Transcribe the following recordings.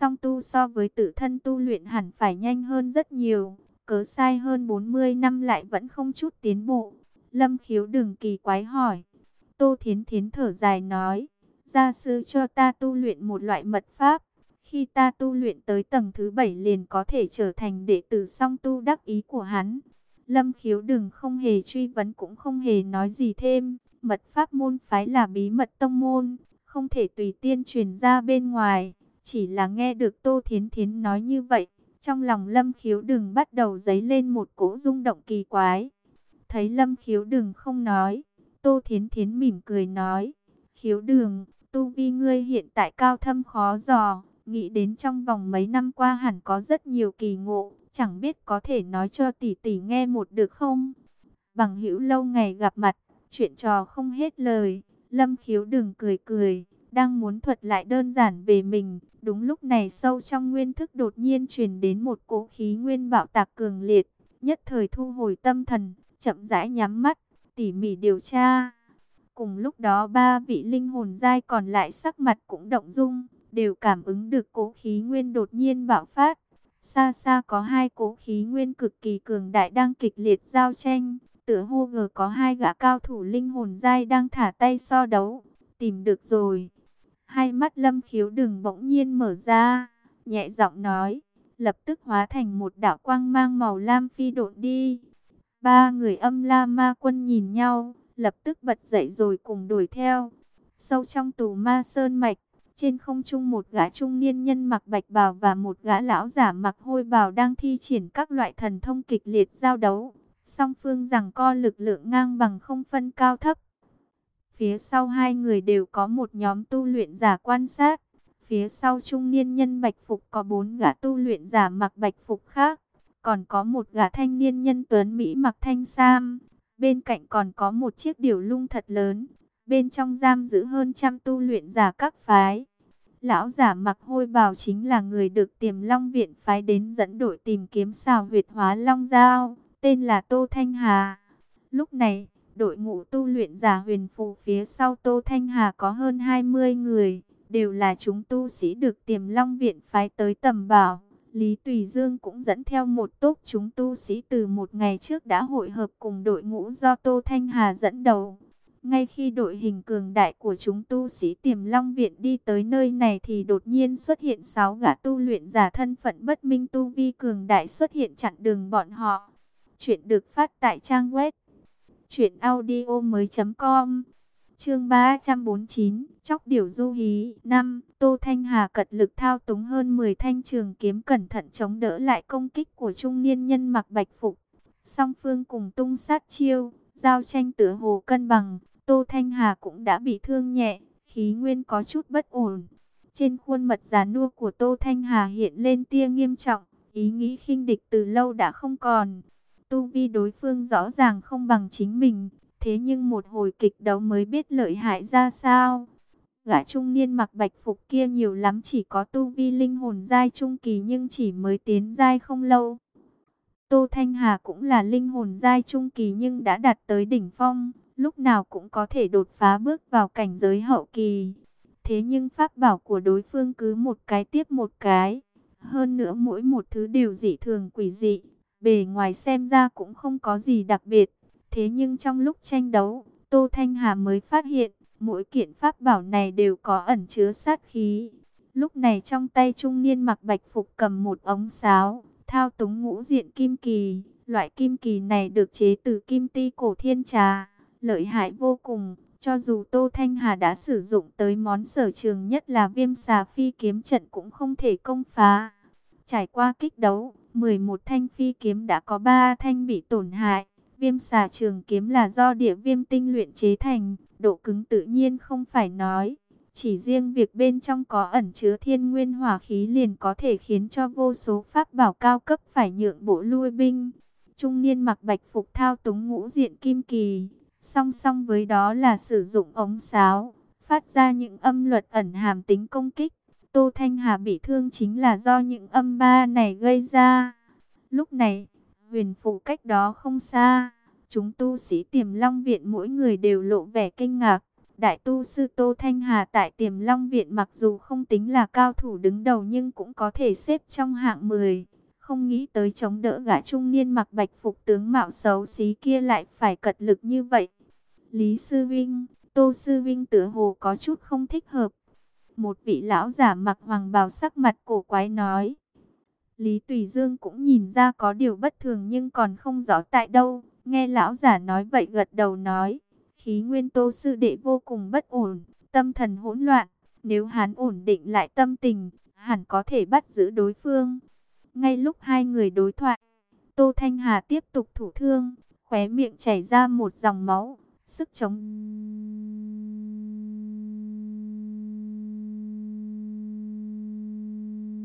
Song tu so với tự thân tu luyện hẳn phải nhanh hơn rất nhiều, cớ sai hơn 40 năm lại vẫn không chút tiến bộ. Lâm khiếu đừng kỳ quái hỏi. Tô Thiến Thiến thở dài nói, gia sư cho ta tu luyện một loại mật pháp. Khi ta tu luyện tới tầng thứ bảy liền có thể trở thành đệ tử song tu đắc ý của hắn. Lâm khiếu đừng không hề truy vấn cũng không hề nói gì thêm. Mật pháp môn phái là bí mật tông môn, không thể tùy tiên truyền ra bên ngoài. Chỉ là nghe được Tô Thiến Thiến nói như vậy, trong lòng Lâm khiếu đừng bắt đầu dấy lên một cỗ rung động kỳ quái. Thấy Lâm khiếu đừng không nói, Tô Thiến Thiến mỉm cười nói, khiếu đường, tu vi ngươi hiện tại cao thâm khó dò, nghĩ đến trong vòng mấy năm qua hẳn có rất nhiều kỳ ngộ, chẳng biết có thể nói cho tỷ tỷ nghe một được không? Bằng hữu lâu ngày gặp mặt, chuyện trò không hết lời, Lâm khiếu đừng cười cười, đang muốn thuật lại đơn giản về mình. Đúng lúc này sâu trong nguyên thức đột nhiên truyền đến một cỗ khí nguyên bạo tạc cường liệt, nhất thời thu hồi tâm thần, chậm rãi nhắm mắt, tỉ mỉ điều tra. Cùng lúc đó ba vị linh hồn giai còn lại sắc mặt cũng động dung, đều cảm ứng được cỗ khí nguyên đột nhiên bạo phát. Xa xa có hai cỗ khí nguyên cực kỳ cường đại đang kịch liệt giao tranh, tựa hồ gờ có hai gã cao thủ linh hồn giai đang thả tay so đấu. Tìm được rồi. Hai mắt lâm khiếu đừng bỗng nhiên mở ra, nhẹ giọng nói, lập tức hóa thành một đạo quang mang màu lam phi độn đi. Ba người âm la ma quân nhìn nhau, lập tức bật dậy rồi cùng đuổi theo. Sâu trong tù ma sơn mạch, trên không trung một gã trung niên nhân mặc bạch bào và một gã lão giả mặc hôi bào đang thi triển các loại thần thông kịch liệt giao đấu. Song phương rằng co lực lượng ngang bằng không phân cao thấp. Phía sau hai người đều có một nhóm tu luyện giả quan sát. Phía sau trung niên nhân bạch phục có bốn gã tu luyện giả mặc bạch phục khác. Còn có một gã thanh niên nhân tuấn Mỹ mặc thanh sam. Bên cạnh còn có một chiếc điểu lung thật lớn. Bên trong giam giữ hơn trăm tu luyện giả các phái. Lão giả mặc hôi bào chính là người được tiềm long viện phái đến dẫn đội tìm kiếm xào huyệt hóa long giao. Tên là Tô Thanh Hà. Lúc này Đội ngũ tu luyện giả huyền phù phía sau Tô Thanh Hà có hơn 20 người, đều là chúng tu sĩ được tiềm long viện phái tới tầm bảo. Lý Tùy Dương cũng dẫn theo một tốp chúng tu sĩ từ một ngày trước đã hội hợp cùng đội ngũ do Tô Thanh Hà dẫn đầu. Ngay khi đội hình cường đại của chúng tu sĩ tiềm long viện đi tới nơi này thì đột nhiên xuất hiện 6 gã tu luyện giả thân phận bất minh tu vi cường đại xuất hiện chặn đường bọn họ. Chuyện được phát tại trang web Chuyện audio mới com Chương 349 Chóc điểu du hí 5. Tô Thanh Hà cật lực thao túng hơn 10 thanh trường kiếm cẩn thận chống đỡ lại công kích của trung niên nhân mặc bạch phục. Song phương cùng tung sát chiêu, giao tranh tựa hồ cân bằng. Tô Thanh Hà cũng đã bị thương nhẹ, khí nguyên có chút bất ổn. Trên khuôn mặt già nua của Tô Thanh Hà hiện lên tia nghiêm trọng, ý nghĩ khinh địch từ lâu đã không còn. Tu vi đối phương rõ ràng không bằng chính mình, thế nhưng một hồi kịch đấu mới biết lợi hại ra sao. Gã trung niên mặc bạch phục kia nhiều lắm chỉ có tu vi linh hồn giai trung kỳ nhưng chỉ mới tiến giai không lâu. Tô Thanh Hà cũng là linh hồn giai trung kỳ nhưng đã đạt tới đỉnh phong, lúc nào cũng có thể đột phá bước vào cảnh giới hậu kỳ. Thế nhưng pháp bảo của đối phương cứ một cái tiếp một cái, hơn nữa mỗi một thứ đều dị thường quỷ dị, Bề ngoài xem ra cũng không có gì đặc biệt. Thế nhưng trong lúc tranh đấu, Tô Thanh Hà mới phát hiện, mỗi kiện pháp bảo này đều có ẩn chứa sát khí. Lúc này trong tay trung niên mặc bạch phục cầm một ống sáo, thao túng ngũ diện kim kỳ. Loại kim kỳ này được chế từ kim ti cổ thiên trà, lợi hại vô cùng. Cho dù Tô Thanh Hà đã sử dụng tới món sở trường nhất là viêm xà phi kiếm trận cũng không thể công phá. Trải qua kích đấu, 11 thanh phi kiếm đã có 3 thanh bị tổn hại. Viêm xà trường kiếm là do địa viêm tinh luyện chế thành, độ cứng tự nhiên không phải nói. Chỉ riêng việc bên trong có ẩn chứa thiên nguyên hỏa khí liền có thể khiến cho vô số pháp bảo cao cấp phải nhượng bộ lui binh. Trung niên mặc bạch phục thao túng ngũ diện kim kỳ, song song với đó là sử dụng ống sáo, phát ra những âm luật ẩn hàm tính công kích. Tô Thanh Hà bị thương chính là do những âm ba này gây ra. Lúc này, huyền phụ cách đó không xa, chúng tu sĩ tiềm long viện mỗi người đều lộ vẻ kinh ngạc. Đại tu sư Tô Thanh Hà tại Tiềm Long Viện mặc dù không tính là cao thủ đứng đầu nhưng cũng có thể xếp trong hạng 10. Không nghĩ tới chống đỡ gã trung niên mặc bạch phục tướng mạo xấu xí kia lại phải cật lực như vậy. Lý Sư Vinh, Tô Sư Vinh tựa hồ có chút không thích hợp. Một vị lão giả mặc hoàng bào sắc mặt cổ quái nói. Lý Tùy Dương cũng nhìn ra có điều bất thường nhưng còn không rõ tại đâu. Nghe lão giả nói vậy gật đầu nói. Khí nguyên tô sư đệ vô cùng bất ổn, tâm thần hỗn loạn. Nếu hắn ổn định lại tâm tình, hẳn có thể bắt giữ đối phương. Ngay lúc hai người đối thoại, Tô Thanh Hà tiếp tục thủ thương, khóe miệng chảy ra một dòng máu, sức chống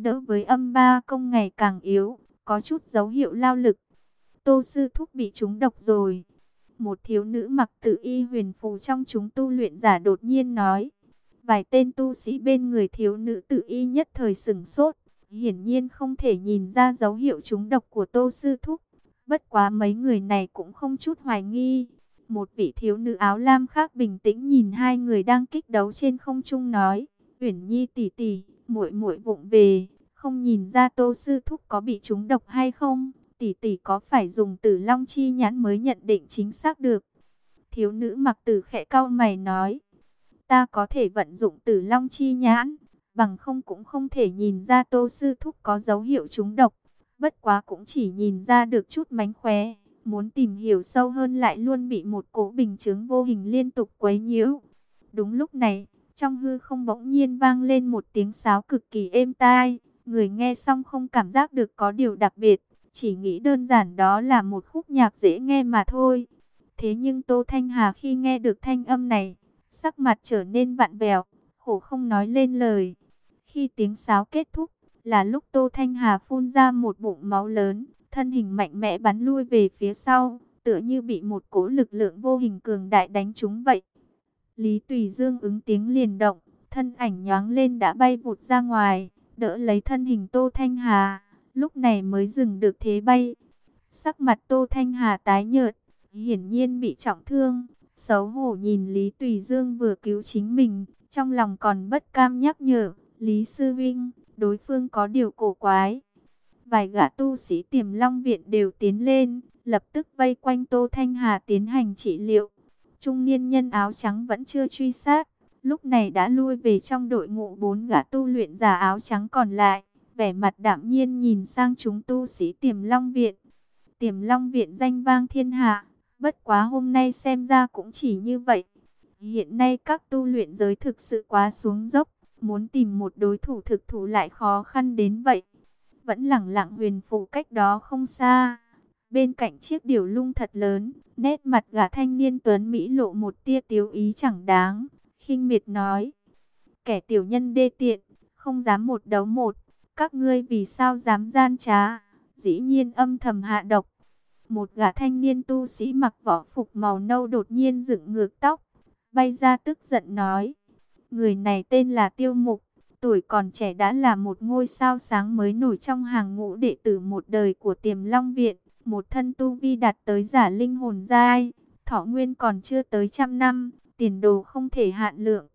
đỡ với âm ba công ngày càng yếu, có chút dấu hiệu lao lực. Tô sư thúc bị trúng độc rồi. Một thiếu nữ mặc tự y huyền phù trong chúng tu luyện giả đột nhiên nói. Vài tên tu sĩ bên người thiếu nữ tự y nhất thời sửng sốt. Hiển nhiên không thể nhìn ra dấu hiệu trúng độc của tô sư thúc. Bất quá mấy người này cũng không chút hoài nghi. Một vị thiếu nữ áo lam khác bình tĩnh nhìn hai người đang kích đấu trên không trung nói. Uyển Nhi tỷ tỷ, muội muội vụng về, không nhìn ra Tô sư thúc có bị trúng độc hay không? Tỷ tỷ có phải dùng Tử Long chi nhãn mới nhận định chính xác được? Thiếu nữ mặc tử khẽ cau mày nói, ta có thể vận dụng Tử Long chi nhãn, bằng không cũng không thể nhìn ra Tô sư thúc có dấu hiệu trúng độc, bất quá cũng chỉ nhìn ra được chút mánh khóe, muốn tìm hiểu sâu hơn lại luôn bị một cỗ bình chứng vô hình liên tục quấy nhiễu. Đúng lúc này, trong hư không bỗng nhiên vang lên một tiếng sáo cực kỳ êm tai, người nghe xong không cảm giác được có điều đặc biệt, chỉ nghĩ đơn giản đó là một khúc nhạc dễ nghe mà thôi. Thế nhưng Tô Thanh Hà khi nghe được thanh âm này, sắc mặt trở nên vặn vẹo, khổ không nói lên lời. Khi tiếng sáo kết thúc, là lúc Tô Thanh Hà phun ra một bụng máu lớn, thân hình mạnh mẽ bắn lui về phía sau, tựa như bị một cỗ lực lượng vô hình cường đại đánh trúng vậy. Lý Tùy Dương ứng tiếng liền động, thân ảnh nhoáng lên đã bay vụt ra ngoài, đỡ lấy thân hình Tô Thanh Hà, lúc này mới dừng được thế bay. Sắc mặt Tô Thanh Hà tái nhợt, hiển nhiên bị trọng thương, xấu hổ nhìn Lý Tùy Dương vừa cứu chính mình, trong lòng còn bất cam nhắc nhở, Lý Sư Vinh, đối phương có điều cổ quái. Vài gã tu sĩ tiềm long viện đều tiến lên, lập tức vây quanh Tô Thanh Hà tiến hành trị liệu. Trung niên nhân áo trắng vẫn chưa truy sát, lúc này đã lui về trong đội ngũ bốn gã tu luyện giả áo trắng còn lại, vẻ mặt đạm nhiên nhìn sang chúng tu sĩ Tiềm Long Viện. Tiềm Long Viện danh vang thiên hạ, bất quá hôm nay xem ra cũng chỉ như vậy. Hiện nay các tu luyện giới thực sự quá xuống dốc, muốn tìm một đối thủ thực thủ lại khó khăn đến vậy. Vẫn lẳng lặng huyền phù cách đó không xa. Bên cạnh chiếc điều lung thật lớn, nét mặt gã thanh niên tuấn Mỹ lộ một tia tiếu ý chẳng đáng, khinh miệt nói. Kẻ tiểu nhân đê tiện, không dám một đấu một, các ngươi vì sao dám gian trá, dĩ nhiên âm thầm hạ độc. Một gã thanh niên tu sĩ mặc võ phục màu nâu đột nhiên dựng ngược tóc, bay ra tức giận nói. Người này tên là Tiêu Mục, tuổi còn trẻ đã là một ngôi sao sáng mới nổi trong hàng ngũ đệ tử một đời của tiềm long viện. Một thân tu vi đạt tới giả linh hồn giai, thọ nguyên còn chưa tới trăm năm, tiền đồ không thể hạn lượng.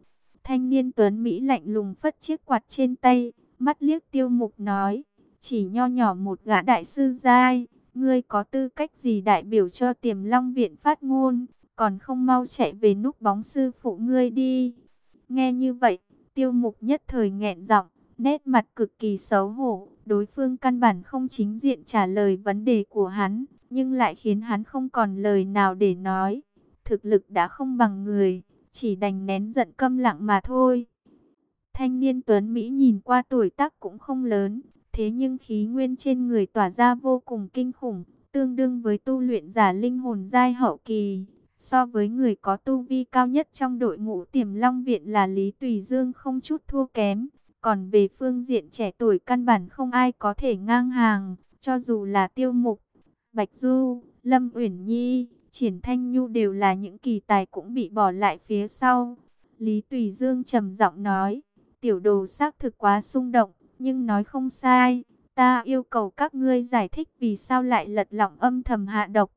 Thanh niên tuấn Mỹ lạnh lùng phất chiếc quạt trên tay, mắt liếc tiêu mục nói, chỉ nho nhỏ một gã đại sư giai, ngươi có tư cách gì đại biểu cho tiềm long viện phát ngôn, còn không mau chạy về núp bóng sư phụ ngươi đi. Nghe như vậy, tiêu mục nhất thời nghẹn giọng, nét mặt cực kỳ xấu hổ, đối phương căn bản không chính diện trả lời vấn đề của hắn, nhưng lại khiến hắn không còn lời nào để nói. Thực lực đã không bằng người, chỉ đành nén giận câm lặng mà thôi. Thanh niên Tuấn Mỹ nhìn qua tuổi tác cũng không lớn, thế nhưng khí nguyên trên người tỏa ra vô cùng kinh khủng, tương đương với tu luyện giả linh hồn giai hậu kỳ. So với người có tu vi cao nhất trong đội ngũ tiềm long viện là Lý Tùy Dương không chút thua kém. Còn về phương diện trẻ tuổi căn bản không ai có thể ngang hàng, cho dù là tiêu mục, Bạch Du, Lâm Uyển Nhi, Triển Thanh Nhu đều là những kỳ tài cũng bị bỏ lại phía sau. Lý Tùy Dương trầm giọng nói, tiểu đồ xác thực quá xung động, nhưng nói không sai, ta yêu cầu các ngươi giải thích vì sao lại lật lọng âm thầm hạ độc.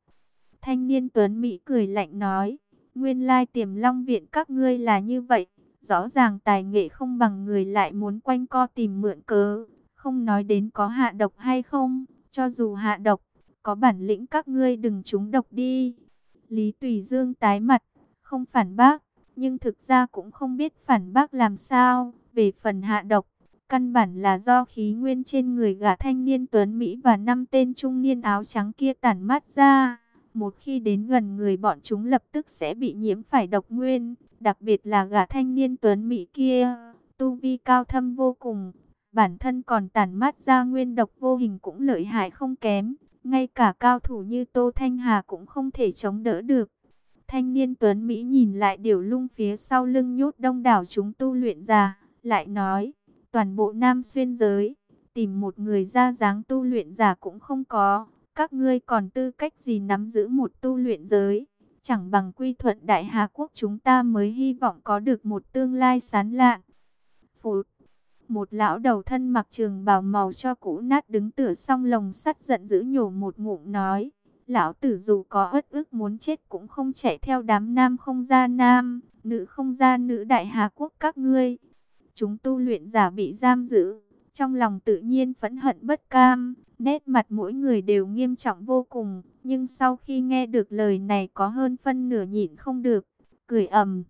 Thanh niên Tuấn Mỹ cười lạnh nói, Nguyên lai tiềm long viện các ngươi là như vậy. Rõ ràng tài nghệ không bằng người lại muốn quanh co tìm mượn cớ. Không nói đến có hạ độc hay không. Cho dù hạ độc, có bản lĩnh các ngươi đừng trúng độc đi. Lý Tùy Dương tái mặt, không phản bác. Nhưng thực ra cũng không biết phản bác làm sao. Về phần hạ độc, căn bản là do khí nguyên trên người gã thanh niên tuấn Mỹ và năm tên trung niên áo trắng kia tản mát ra. Một khi đến gần người bọn chúng lập tức sẽ bị nhiễm phải độc nguyên, đặc biệt là gã thanh niên tuấn Mỹ kia, tu vi cao thâm vô cùng, bản thân còn tản mát ra nguyên độc vô hình cũng lợi hại không kém, ngay cả cao thủ như Tô Thanh Hà cũng không thể chống đỡ được. Thanh niên tuấn Mỹ nhìn lại điều lung phía sau lưng nhốt đông đảo chúng tu luyện giả lại nói, toàn bộ nam xuyên giới, tìm một người ra dáng tu luyện giả cũng không có, các ngươi còn tư cách gì nắm giữ một tu luyện giới? Chẳng bằng quy thuận Đại Hà Quốc chúng ta mới hy vọng có được một tương lai sán lạn. Phụt! Một lão đầu thân mặc trường bào màu cho cũ nát đứng tựa song lồng sắt giận dữ nhổ một ngụm nói. Lão tử dù có ớt ức muốn chết cũng không chạy theo đám nam không ra nam, nữ không ra nữ Đại Hà Quốc các ngươi. Chúng tu luyện giả bị giam giữ, trong lòng tự nhiên phẫn hận bất cam, Nét mặt mỗi người đều nghiêm trọng vô cùng, nhưng sau khi nghe được lời này có hơn phân nửa nhịn không được, cười ầm.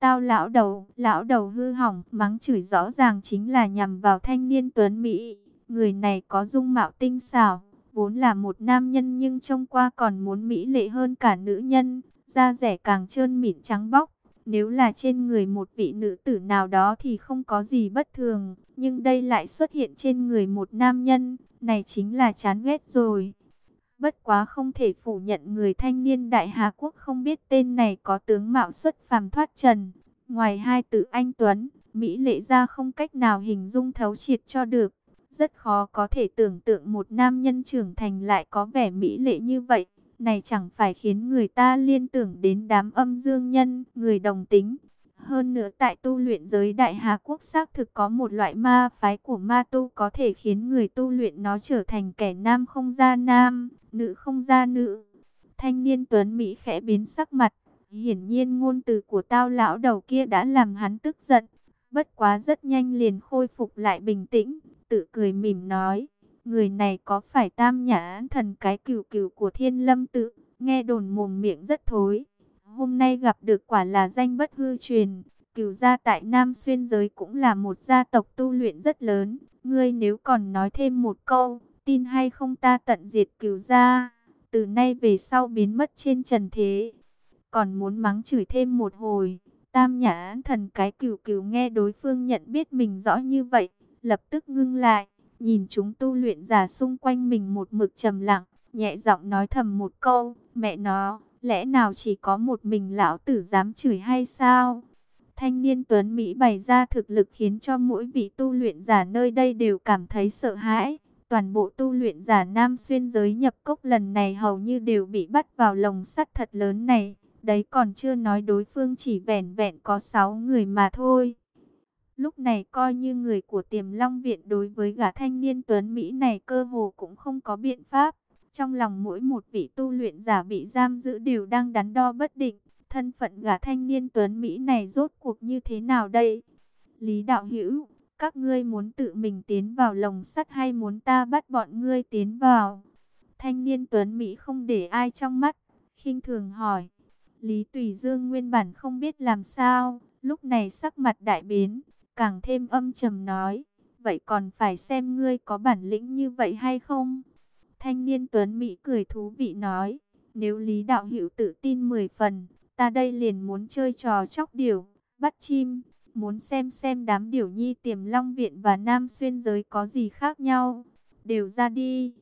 Tao lão đầu, lão đầu hư hỏng, mắng chửi rõ ràng chính là nhằm vào thanh niên tuấn Mỹ. Người này có dung mạo tinh xảo, vốn là một nam nhân nhưng trông qua còn muốn mỹ lệ hơn cả nữ nhân, da rẻ càng trơn mịn trắng bóc. Nếu là trên người một vị nữ tử nào đó thì không có gì bất thường, nhưng đây lại xuất hiện trên người một nam nhân, này chính là chán ghét rồi. Bất quá không thể phủ nhận người thanh niên Đại Hà Quốc không biết tên này có tướng mạo xuất phàm thoát trần. Ngoài hai tự anh Tuấn, Mỹ lệ ra không cách nào hình dung thấu triệt cho được. Rất khó có thể tưởng tượng một nam nhân trưởng thành lại có vẻ Mỹ lệ như vậy. Này chẳng phải khiến người ta liên tưởng đến đám âm dương nhân, người đồng tính. Hơn nữa tại tu luyện giới Đại Hà Quốc xác thực có một loại ma phái của ma tu có thể khiến người tu luyện nó trở thành kẻ nam không ra nam, nữ không ra nữ. Thanh niên Tuấn Mỹ khẽ biến sắc mặt, hiển nhiên ngôn từ của tao lão đầu kia đã làm hắn tức giận. Bất quá rất nhanh liền khôi phục lại bình tĩnh, tự cười mỉm nói, người này có phải tam nhã thần cái cửu cửu của thiên lâm tự, nghe đồn mồm miệng rất thối. Hôm nay gặp được quả là danh bất hư truyền, cửu gia tại Nam Xuyên giới cũng là một gia tộc tu luyện rất lớn. Ngươi nếu còn nói thêm một câu, tin hay không ta tận diệt cửu gia, từ nay về sau biến mất trên trần thế. Còn muốn mắng chửi thêm một hồi, tam nhã thần cái cửu cửu nghe đối phương nhận biết mình rõ như vậy, lập tức ngưng lại, nhìn chúng tu luyện giả xung quanh mình một mực trầm lặng, nhẹ giọng nói thầm một câu, mẹ nó, Lẽ nào chỉ có một mình lão tử dám chửi hay sao? Thanh niên Tuấn Mỹ bày ra thực lực khiến cho mỗi vị tu luyện giả nơi đây đều cảm thấy sợ hãi. Toàn bộ tu luyện giả Nam Xuyên giới nhập cốc lần này hầu như đều bị bắt vào lồng sắt thật lớn này. Đấy còn chưa nói đối phương chỉ vẻn vẹn có 6 người mà thôi. Lúc này coi như người của tiềm long viện đối với gã thanh niên Tuấn Mỹ này cơ hồ cũng không có biện pháp. Trong lòng mỗi một vị tu luyện giả bị giam giữ đều đang đắn đo bất định. Thân phận gã thanh niên tuấn Mỹ này rốt cuộc như thế nào đây? Lý đạo hữu, các ngươi muốn tự mình tiến vào lồng sắt hay muốn ta bắt bọn ngươi tiến vào? Thanh niên tuấn Mỹ không để ai trong mắt, khinh thường hỏi. Lý Tùy Dương nguyên bản không biết làm sao, lúc này sắc mặt đại biến, càng thêm âm trầm nói. Vậy còn phải xem ngươi có bản lĩnh như vậy hay không? Thanh niên Tuấn Mỹ cười thú vị nói, nếu Lý Đạo Hữu tự tin 10 phần, ta đây liền muốn chơi trò chóc điều bắt chim, muốn xem xem đám điểu nhi tiềm long viện và nam xuyên giới có gì khác nhau, đều ra đi.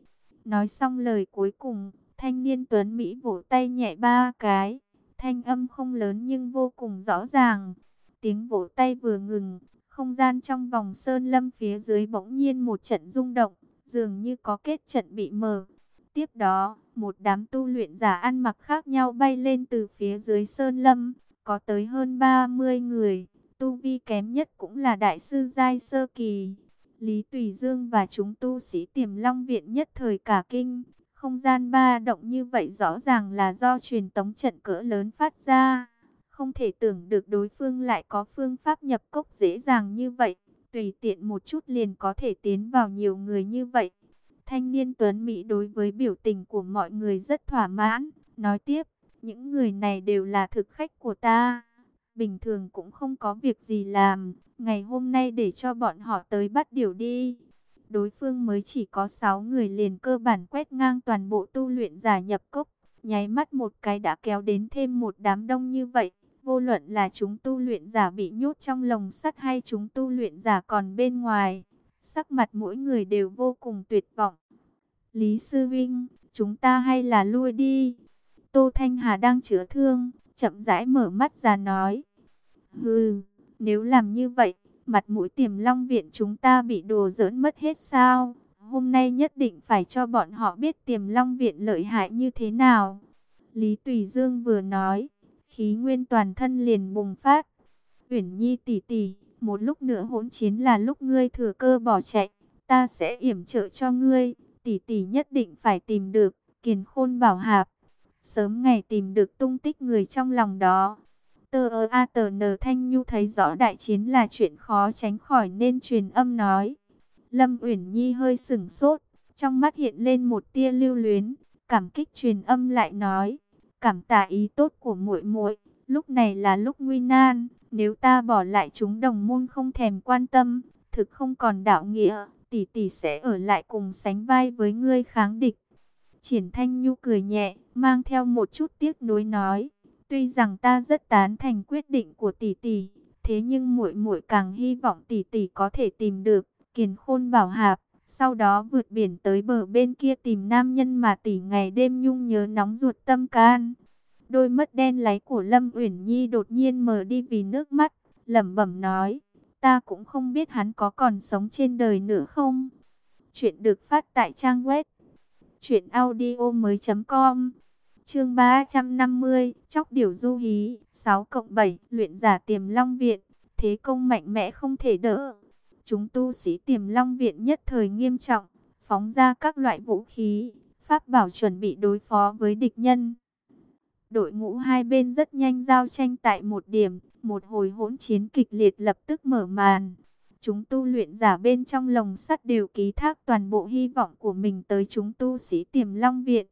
Nói xong lời cuối cùng, thanh niên Tuấn Mỹ vỗ tay nhẹ ba cái, thanh âm không lớn nhưng vô cùng rõ ràng. Tiếng vỗ tay vừa ngừng, không gian trong vòng sơn lâm phía dưới bỗng nhiên một trận rung động dường như có kết trận bị mở. Tiếp đó, một đám tu luyện giả ăn mặc khác nhau bay lên từ phía dưới sơn lâm, có tới hơn 30 người, tu vi kém nhất cũng là đại sư giai sơ kỳ. Lý Tùy Dương và chúng tu sĩ tiềm long viện nhất thời cả kinh, Không gian ba động như vậy rõ ràng là do truyền tống trận cỡ lớn phát ra. Không thể tưởng được đối phương lại có phương pháp nhập cốc dễ dàng như vậy. Tùy tiện một chút liền có thể tiến vào nhiều người như vậy. Thanh niên Tuấn Mỹ đối với biểu tình của mọi người rất thỏa mãn. Nói tiếp, những người này đều là thực khách của ta. Bình thường cũng không có việc gì làm. Ngày hôm nay để cho bọn họ tới bắt điều đi. Đối phương mới chỉ có 6 người liền cơ bản quét ngang toàn bộ tu luyện giả nhập cốc. Nháy mắt một cái đã kéo đến thêm một đám đông như vậy. Vô luận là chúng tu luyện giả bị nhốt trong lồng sắt hay chúng tu luyện giả còn bên ngoài. Sắc mặt mỗi người đều vô cùng tuyệt vọng. Lý Sư Vinh, chúng ta hay là lui đi. Tô Thanh Hà đang chữa thương, chậm rãi mở mắt ra nói. Hừ, nếu làm như vậy, mặt mũi tiềm long viện chúng ta bị đồ giỡn mất hết sao? Hôm nay nhất định phải cho bọn họ biết tiềm long viện lợi hại như thế nào. Lý Tùy Dương vừa nói, khí nguyên toàn thân liền bùng phát. Uyển Nhi tỷ tỷ, một lúc nữa hỗn chiến là lúc ngươi thừa cơ bỏ chạy, ta sẽ yểm trợ cho ngươi, tỷ tỷ nhất định phải tìm được Kiền Khôn Bảo Hạp, sớm ngày tìm được tung tích người trong lòng đó. Tơ ơ a tờ nờ thanh nhu thấy rõ đại chiến là chuyện khó tránh khỏi nên truyền âm nói. Lâm Uyển Nhi hơi sừng sốt, trong mắt hiện lên một tia lưu luyến, cảm kích truyền âm lại nói, cảm tạ ý tốt của muội muội, lúc này là lúc nguy nan, nếu ta bỏ lại chúng đồng môn không thèm quan tâm, thực không còn đạo nghĩa, tỷ tỷ sẽ ở lại cùng sánh vai với ngươi kháng địch. Triển Thanh Nhu cười nhẹ, mang theo một chút tiếc nuối nói, tuy rằng ta rất tán thành quyết định của tỷ tỷ, thế nhưng muội muội càng hy vọng tỷ tỷ có thể tìm được Kiền Khôn Bảo Hạp, sau đó vượt biển tới bờ bên kia tìm nam nhân mà tỷ ngày đêm nhung nhớ nóng ruột tâm can. Đôi mắt đen láy của Lâm Uyển Nhi đột nhiên mở đi vì nước mắt, lẩm bẩm nói: Ta cũng không biết hắn có còn sống trên đời nữa không. Chuyện được phát tại trang web truyệnaudiomoi.com. Chương 350, chóc điều du hí, 6 cộng 7, luyện giả Tiềm Long viện, thế công mạnh mẽ không thể đỡ. Chúng tu sĩ Tiềm Long viện nhất thời nghiêm trọng, phóng ra các loại vũ khí, pháp bảo chuẩn bị đối phó với địch nhân. Đội ngũ hai bên rất nhanh giao tranh tại một điểm, một hồi hỗn chiến kịch liệt lập tức mở màn. Chúng tu luyện giả bên trong lồng sắt đều ký thác toàn bộ hy vọng của mình tới chúng tu sĩ tiềm long viện.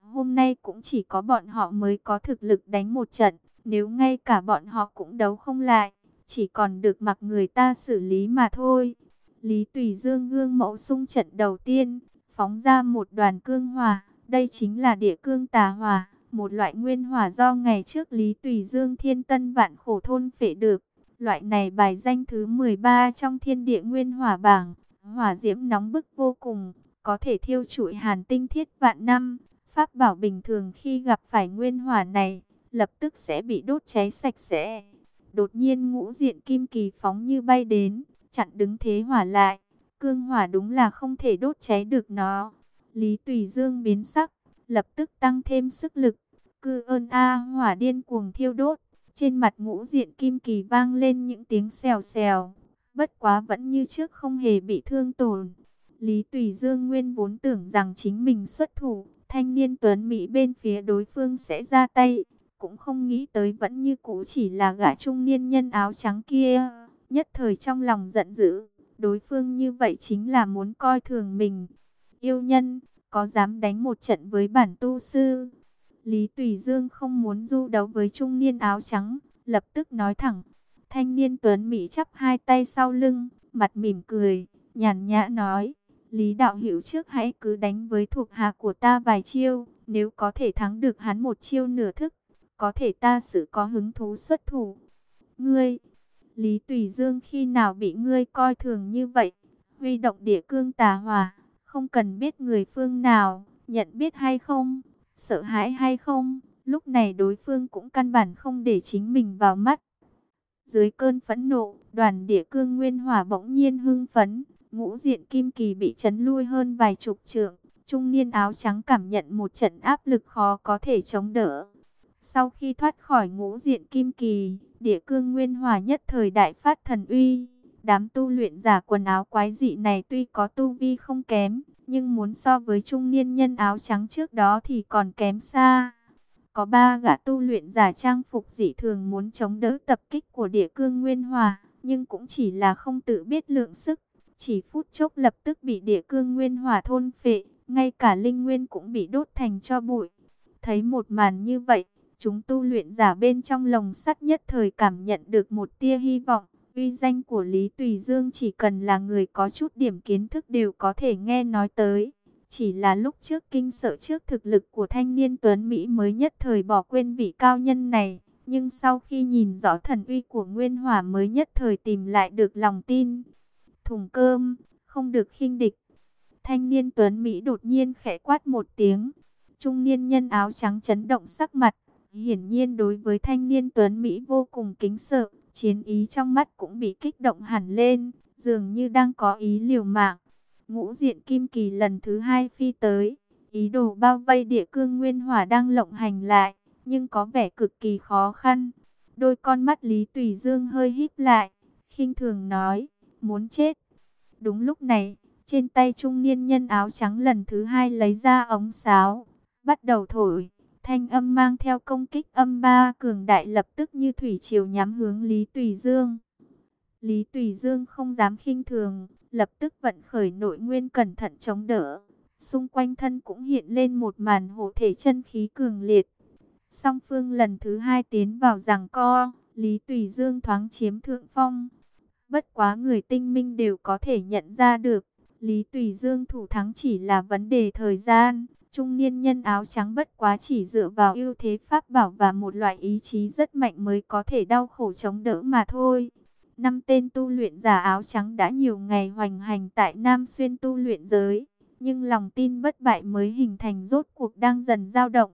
Hôm nay cũng chỉ có bọn họ mới có thực lực đánh một trận, nếu ngay cả bọn họ cũng đấu không lại, chỉ còn được mặc người ta xử lý mà thôi. Lý Tùy Dương gương mẫu sung trận đầu tiên, phóng ra một đoàn cương hỏa, đây chính là địa cương tà hỏa một loại nguyên hỏa do ngày trước Lý Tùy Dương Thiên Tân vạn khổ thôn phệ được. Loại này bài danh thứ 13 trong thiên địa nguyên hỏa bảng, hỏa diễm nóng bức vô cùng, có thể thiêu trụi hàn tinh thiết vạn năm. Pháp bảo bình thường khi gặp phải nguyên hỏa này, lập tức sẽ bị đốt cháy sạch sẽ. Đột nhiên ngũ diện kim kỳ phóng như bay đến, chặn đứng thế hỏa lại. Cương hỏa đúng là không thể đốt cháy được nó. Lý Tùy Dương biến sắc, lập tức tăng thêm sức lực. Cư ơn A hỏa điên cuồng thiêu đốt, trên mặt ngũ diện kim kỳ vang lên những tiếng xèo xèo, bất quá vẫn như trước không hề bị thương tổn. Lý Tùy Dương nguyên vốn tưởng rằng chính mình xuất thủ, thanh niên tuấn Mỹ bên phía đối phương sẽ ra tay, cũng không nghĩ tới vẫn như cũ chỉ là gã trung niên nhân áo trắng kia. Nhất thời trong lòng giận dữ, đối phương như vậy chính là muốn coi thường mình. Yêu nhân, có dám đánh một trận với bản tu sư? Lý Tùy Dương không muốn du đấu với trung niên áo trắng, lập tức nói thẳng. Thanh niên Tuấn Mỹ chắp hai tay sau lưng, mặt mỉm cười, nhàn nhã nói. Lý đạo hữu trước hãy cứ đánh với thuộc hạ của ta vài chiêu, nếu có thể thắng được hắn một chiêu nửa thức, có thể ta sự có hứng thú xuất thủ. Ngươi, Lý Tùy Dương khi nào bị ngươi coi thường như vậy, huy động địa cương tà hòa, không cần biết người phương nào, nhận biết hay không, sợ hãi hay không, lúc này đối phương cũng căn bản không để chính mình vào mắt. Dưới cơn phẫn nộ, đoàn địa cương nguyên hỏa bỗng nhiên hưng phấn, ngũ diện kim kỳ bị chấn lui hơn vài chục trượng. Trung niên áo trắng cảm nhận một trận áp lực khó có thể chống đỡ. Sau khi thoát khỏi ngũ diện kim kỳ, địa cương nguyên hòa nhất thời đại phát thần uy. Đám tu luyện giả quần áo quái dị này tuy có tu vi không kém, nhưng muốn so với trung niên nhân áo trắng trước đó thì còn kém xa. Có ba gã tu luyện giả trang phục dị thường muốn chống đỡ tập kích của địa cương nguyên hòa, nhưng cũng chỉ là không tự biết lượng sức. Chỉ phút chốc lập tức bị địa cương nguyên hòa thôn phệ, ngay cả linh nguyên cũng bị đốt thành cho bụi. Thấy một màn như vậy, chúng tu luyện giả bên trong lồng sắt nhất thời cảm nhận được một tia hy vọng. Uy danh của Lý Tùy Dương chỉ cần là người có chút điểm kiến thức đều có thể nghe nói tới. Chỉ là lúc trước kinh sợ trước thực lực của thanh niên Tuấn Mỹ mới nhất thời bỏ quên vị cao nhân này. Nhưng sau khi nhìn rõ thần uy của Nguyên Hỏa mới nhất thời tìm lại được lòng tin. Thùng cơm, không được khinh địch. Thanh niên Tuấn Mỹ đột nhiên khẽ quát một tiếng. Trung niên nhân áo trắng chấn động sắc mặt. Hiển nhiên đối với thanh niên Tuấn Mỹ vô cùng kính sợ. Chiến ý trong mắt cũng bị kích động hẳn lên. Dường như đang có ý liều mạng. Ngũ diện kim kỳ lần thứ hai phi tới. Ý đồ bao vây địa cương nguyên hỏa đang lộng hành lại. Nhưng có vẻ cực kỳ khó khăn. Đôi con mắt Lý Tùy Dương hơi híp lại. khinh thường nói. Muốn chết. Đúng lúc này. Trên tay trung niên nhân áo trắng lần thứ hai lấy ra ống sáo. Bắt đầu thổi. Thanh âm mang theo công kích âm ba cường đại lập tức như thủy triều nhắm hướng Lý Tùy Dương. Lý Tùy Dương không dám khinh thường, lập tức vận khởi nội nguyên cẩn thận chống đỡ. Xung quanh thân cũng hiện lên một màn hộ thể chân khí cường liệt. Song phương lần thứ hai tiến vào giằng co, Lý Tùy Dương thoáng chiếm thượng phong. Bất quá người tinh minh đều có thể nhận ra được, Lý Tùy Dương thủ thắng chỉ là vấn đề thời gian. Trung niên nhân áo trắng bất quá chỉ dựa vào ưu thế pháp bảo và một loại ý chí rất mạnh mới có thể đau khổ chống đỡ mà thôi. Năm tên tu luyện giả áo trắng đã nhiều ngày hoành hành tại Nam Xuyên tu luyện giới, nhưng lòng tin bất bại mới hình thành rốt cuộc đang dần dao động.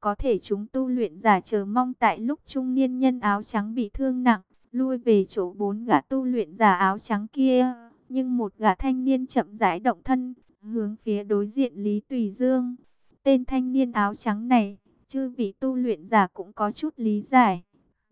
Có thể chúng tu luyện giả chờ mong tại lúc trung niên nhân áo trắng bị thương nặng, lui về chỗ bốn gã tu luyện giả áo trắng kia, nhưng một gã thanh niên chậm rãi động thân, hướng phía đối diện Lý Tùy Dương. Tên thanh niên áo trắng này, chư vị tu luyện giả cũng có chút lý giải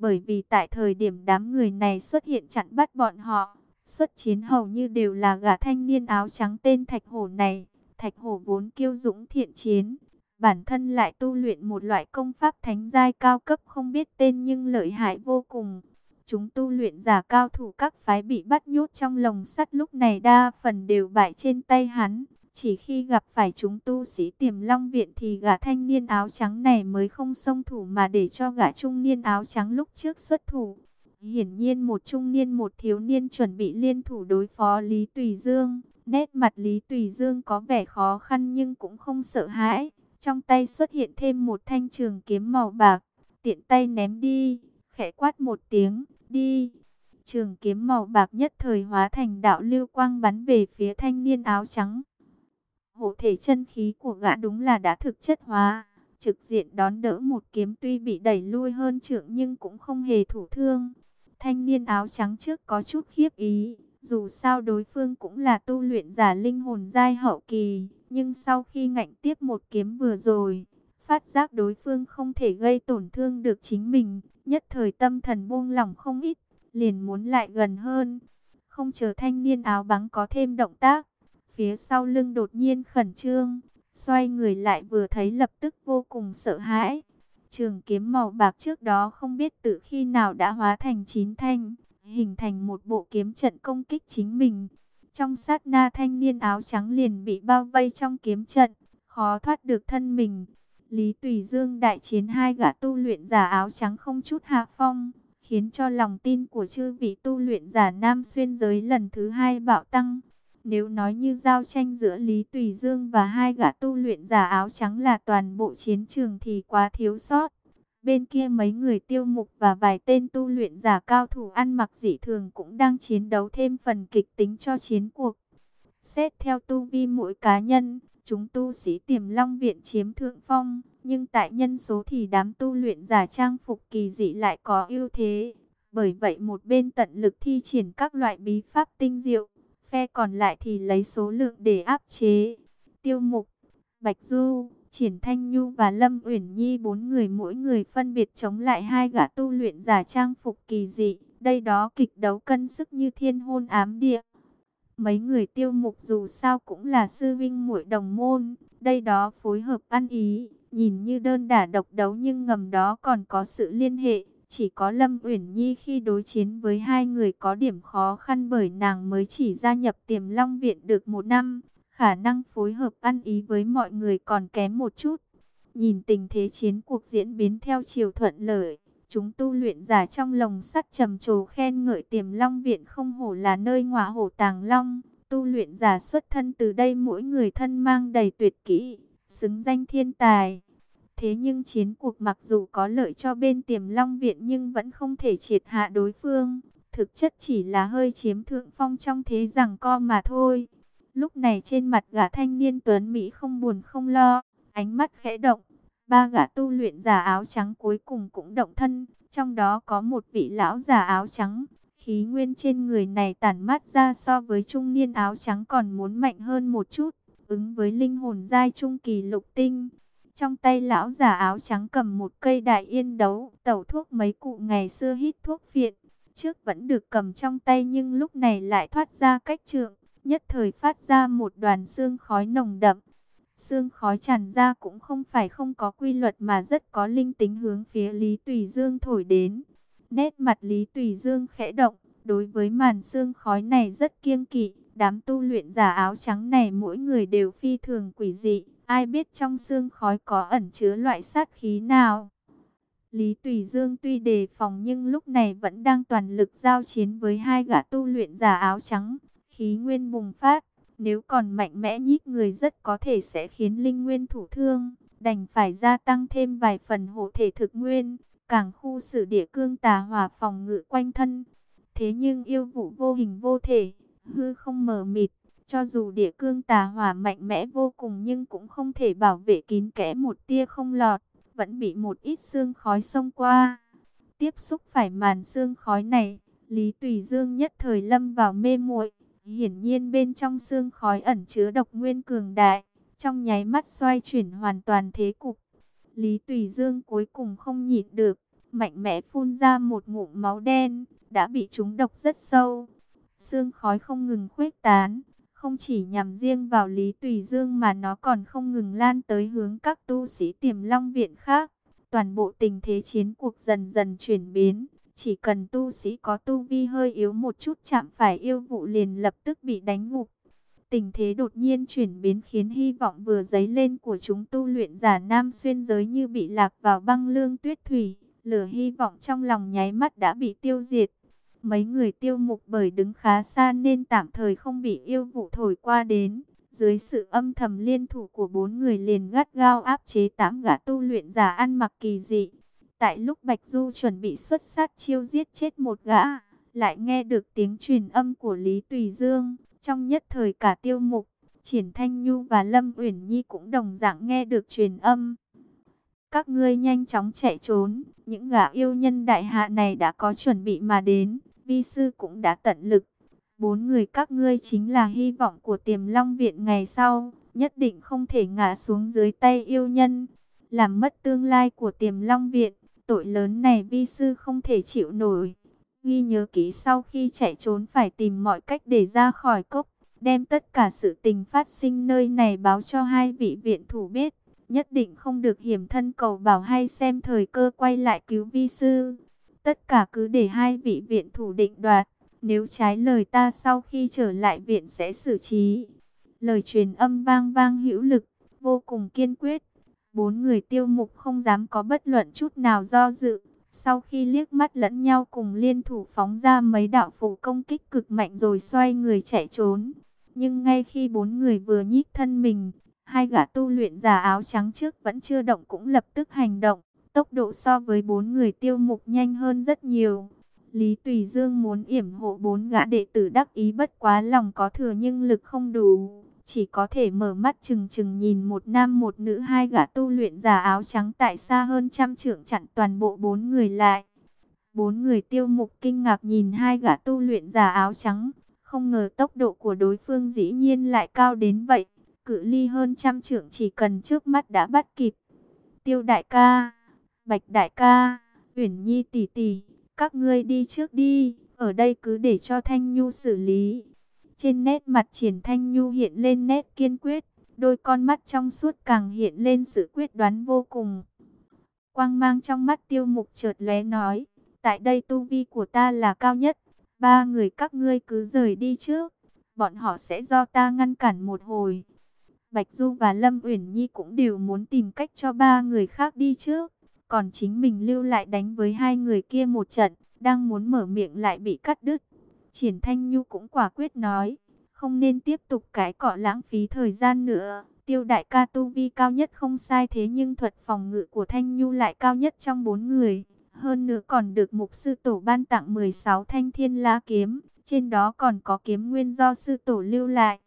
bởi vì tại thời điểm đám người này xuất hiện chặn bắt bọn họ, xuất chiến hầu như đều là gã thanh niên áo trắng tên Thạch Hổ này. Thạch Hổ vốn kiêu dũng thiện chiến, bản thân lại tu luyện một loại công pháp thánh giai cao cấp không biết tên nhưng lợi hại vô cùng. Chúng tu luyện giả cao thủ các phái bị bắt nhốt trong lồng sắt lúc này đa phần đều bại trên tay hắn. Chỉ khi gặp phải chúng tu sĩ tiềm long viện thì gã thanh niên áo trắng này mới không xông thủ mà để cho gã trung niên áo trắng lúc trước xuất thủ. Hiển nhiên một trung niên một thiếu niên chuẩn bị liên thủ đối phó Lý Tùy Dương. Nét mặt Lý Tùy Dương có vẻ khó khăn nhưng cũng không sợ hãi. Trong tay xuất hiện thêm một thanh trường kiếm màu bạc. Tiện tay ném đi, khẽ quát một tiếng, đi. Trường kiếm màu bạc nhất thời hóa thành đạo lưu quang bắn về phía thanh niên áo trắng. Hộ thể chân khí của gã đúng là đã thực chất hóa, trực diện đón đỡ một kiếm tuy bị đẩy lui hơn trượng nhưng cũng không hề thủ thương. Thanh niên áo trắng trước có chút khiếp ý, dù sao đối phương cũng là tu luyện giả linh hồn giai hậu kỳ, nhưng sau khi ngạnh tiếp một kiếm vừa rồi, phát giác đối phương không thể gây tổn thương được chính mình, nhất thời tâm thần buông lỏng không ít, liền muốn lại gần hơn. Không chờ thanh niên áo bắn có thêm động tác, phía sau lưng đột nhiên khẩn trương, xoay người lại vừa thấy lập tức vô cùng sợ hãi. Trường kiếm màu bạc trước đó không biết từ khi nào đã hóa thành chín thanh, hình thành một bộ kiếm trận công kích chính mình. Trong sát na thanh niên áo trắng liền bị bao vây trong kiếm trận, khó thoát được thân mình. Lý Tùy Dương đại chiến hai gã tu luyện giả áo trắng không chút hạ phong, khiến cho lòng tin của chư vị tu luyện giả nam xuyên giới lần thứ hai bạo tăng. Nếu nói như giao tranh giữa Lý Tùy Dương và hai gã tu luyện giả áo trắng là toàn bộ chiến trường thì quá thiếu sót. Bên kia mấy người tiêu mục và vài tên tu luyện giả cao thủ ăn mặc dị thường cũng đang chiến đấu thêm phần kịch tính cho chiến cuộc. Xét theo tu vi mỗi cá nhân, chúng tu sĩ tiềm long viện chiếm thượng phong, nhưng tại nhân số thì đám tu luyện giả trang phục kỳ dị lại có ưu thế. Bởi vậy một bên tận lực thi triển các loại bí pháp tinh diệu, Phe còn lại thì lấy số lượng để áp chế. Tiêu Mục, Bạch Du, Triển Thanh Nhu và Lâm Uyển Nhi bốn người mỗi người phân biệt chống lại hai gã tu luyện giả trang phục kỳ dị. Đây đó kịch đấu cân sức như thiên hôn ám địa. Mấy người tiêu mục dù sao cũng là sư vinh muội đồng môn, đây đó phối hợp ăn ý, nhìn như đơn đả độc đấu nhưng ngầm đó còn có sự liên hệ. Chỉ có Lâm Uyển Nhi khi đối chiến với hai người có điểm khó khăn bởi nàng mới chỉ gia nhập tiềm long viện được một năm, khả năng phối hợp ăn ý với mọi người còn kém một chút. Nhìn tình thế chiến cuộc diễn biến theo chiều thuận lợi, chúng tu luyện giả trong lồng sắt trầm trồ khen ngợi tiềm long viện không hổ là nơi ngọa hổ tàng long. Tu luyện giả xuất thân từ đây mỗi người thân mang đầy tuyệt kỹ, xứng danh thiên tài. Thế nhưng chiến cuộc mặc dù có lợi cho bên tiềm long viện nhưng vẫn không thể triệt hạ đối phương. Thực chất chỉ là hơi chiếm thượng phong trong thế rằng co mà thôi. Lúc này trên mặt gã thanh niên tuấn Mỹ không buồn không lo, ánh mắt khẽ động. Ba gã tu luyện giả áo trắng cuối cùng cũng động thân, trong đó có một vị lão giả áo trắng. Khí nguyên trên người này tản mát ra so với trung niên áo trắng còn muốn mạnh hơn một chút, ứng với linh hồn giai trung kỳ lục tinh. Trong tay lão giả áo trắng cầm một cây đại yên đấu, tẩu thuốc mấy cụ ngày xưa hít thuốc phiện. Trước vẫn được cầm trong tay nhưng lúc này lại thoát ra cách trượng, nhất thời phát ra một đoàn xương khói nồng đậm. xương khói tràn ra cũng không phải không có quy luật mà rất có linh tính hướng phía Lý Tùy Dương thổi đến. Nét mặt Lý Tùy Dương khẽ động, đối với màn xương khói này rất kiêng kỵ. Đám tu luyện giả áo trắng này mỗi người đều phi thường quỷ dị, ai biết trong xương khói có ẩn chứa loại sát khí nào. Lý Tùy Dương tuy đề phòng nhưng lúc này vẫn đang toàn lực giao chiến với hai gã tu luyện giả áo trắng, khí nguyên bùng phát. Nếu còn mạnh mẽ nhít người rất có thể sẽ khiến linh nguyên thủ thương, đành phải gia tăng thêm vài phần hộ thể thực nguyên, càng khu xử địa cương tà hòa phòng ngự quanh thân. Thế nhưng yêu vụ vô hình vô thể, hư không mờ mịt, cho dù địa cương tà hỏa mạnh mẽ vô cùng nhưng cũng không thể bảo vệ kín kẽ một tia không lọt, vẫn bị một ít xương khói xông qua. Tiếp xúc phải màn xương khói này, Lý Tùy Dương nhất thời lâm vào mê muội Hiển nhiên bên trong xương khói ẩn chứa độc nguyên cường đại, trong nháy mắt xoay chuyển hoàn toàn thế cục. Lý Tùy Dương cuối cùng không nhịn được, mạnh mẽ phun ra một ngụm máu đen, đã bị trúng độc rất sâu. Xương khói không ngừng khuếch tán, không chỉ nhằm riêng vào Lý Tùy Dương mà nó còn không ngừng lan tới hướng các tu sĩ tiềm long viện khác. Toàn bộ tình thế chiến cuộc dần dần chuyển biến, chỉ cần tu sĩ có tu vi hơi yếu một chút chạm phải yêu vụ liền lập tức bị đánh ngục. Tình thế đột nhiên chuyển biến khiến hy vọng vừa dấy lên của chúng tu luyện giả nam xuyên giới như bị lạc vào băng lương tuyết thủy. Lửa hy vọng trong lòng nháy mắt đã bị tiêu diệt. Mấy người tiêu mục bởi đứng khá xa nên tạm thời không bị yêu vụ thổi qua đến. Dưới sự âm thầm liên thủ của bốn người liền gắt gao áp chế tám gã tu luyện giả ăn mặc kỳ dị. Tại lúc Bạch Du chuẩn bị xuất sát chiêu giết chết một gã, lại nghe được tiếng truyền âm của Lý Tùy Dương. Trong nhất thời cả tiêu mục, Triển Thanh Nhu và Lâm Uyển Nhi cũng đồng dạng nghe được truyền âm. Các ngươi nhanh chóng chạy trốn, những gã yêu nhân đại hạ này đã có chuẩn bị mà đến, vi sư cũng đã tận lực. Bốn người các ngươi chính là hy vọng của tiềm long viện ngày sau, nhất định không thể ngã xuống dưới tay yêu nhân, làm mất tương lai của tiềm long viện. Tội lớn này vi sư không thể chịu nổi. Ghi nhớ kỹ sau khi chạy trốn phải tìm mọi cách để ra khỏi cốc. Đem tất cả sự tình phát sinh nơi này báo cho hai vị viện thủ biết. Nhất định không được hiểm thân cầu bảo hay xem thời cơ quay lại cứu vi sư. Tất cả cứ để hai vị viện thủ định đoạt. Nếu trái lời ta sau khi trở lại viện sẽ xử trí. Lời truyền âm vang vang hữu lực, vô cùng kiên quyết. Bốn người tiêu mục không dám có bất luận chút nào do dự. Sau khi liếc mắt lẫn nhau cùng liên thủ phóng ra mấy đạo phủ công kích cực mạnh rồi xoay người chạy trốn. Nhưng ngay khi bốn người vừa nhích thân mình, hai gã tu luyện giả áo trắng trước vẫn chưa động cũng lập tức hành động. Tốc độ so với bốn người tiêu mục nhanh hơn rất nhiều. Lý Tùy Dương muốn yểm hộ bốn gã đệ tử đắc ý bất quá lòng có thừa nhưng lực không đủ chỉ có thể mở mắt chừng chừng nhìn một nam một nữ hai gã tu luyện giả áo trắng tại xa hơn trăm trượng chặn toàn bộ bốn người lại. Bốn người tiêu mục kinh ngạc nhìn hai gã tu luyện giả áo trắng, không ngờ tốc độ của đối phương dĩ nhiên lại cao đến vậy, cự ly hơn trăm trượng chỉ cần trước mắt đã bắt kịp. Tiêu đại ca, Bạch đại ca, Uyển Nhi tỷ tỷ, các ngươi đi trước đi, ở đây cứ để cho Thanh Nhu xử lý. Trên nét mặt triển thanh nhu hiện lên nét kiên quyết, đôi con mắt trong suốt càng hiện lên sự quyết đoán vô cùng. Quang mang trong mắt tiêu mục chợt lóe nói, tại đây tu vi của ta là cao nhất, ba người các ngươi cứ rời đi trước, bọn họ sẽ do ta ngăn cản một hồi. Bạch Du và Lâm Uyển Nhi cũng đều muốn tìm cách cho ba người khác đi trước, còn chính mình lưu lại đánh với hai người kia một trận, đang muốn mở miệng lại bị cắt đứt. Triển Thanh Nhu cũng quả quyết nói, không nên tiếp tục cái cọ lãng phí thời gian nữa. Tiêu đại ca tu vi cao nhất không sai thế nhưng thuật phòng ngự của Thanh Nhu lại cao nhất trong bốn người. Hơn nữa còn được mục sư tổ ban tặng 16 thanh thiên la kiếm, trên đó còn có kiếm nguyên do sư tổ lưu lại.